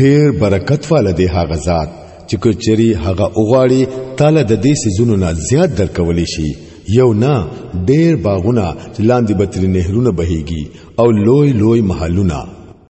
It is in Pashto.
ډیر برکت والے دی هغه ذات چې کچري هغه اوغاړي تاله د دې سيزونو نه زیات درکولې شي یو نه ډیر باغونه چې لاندې بتري نهرونه بهيږي او لوی لوی محلونه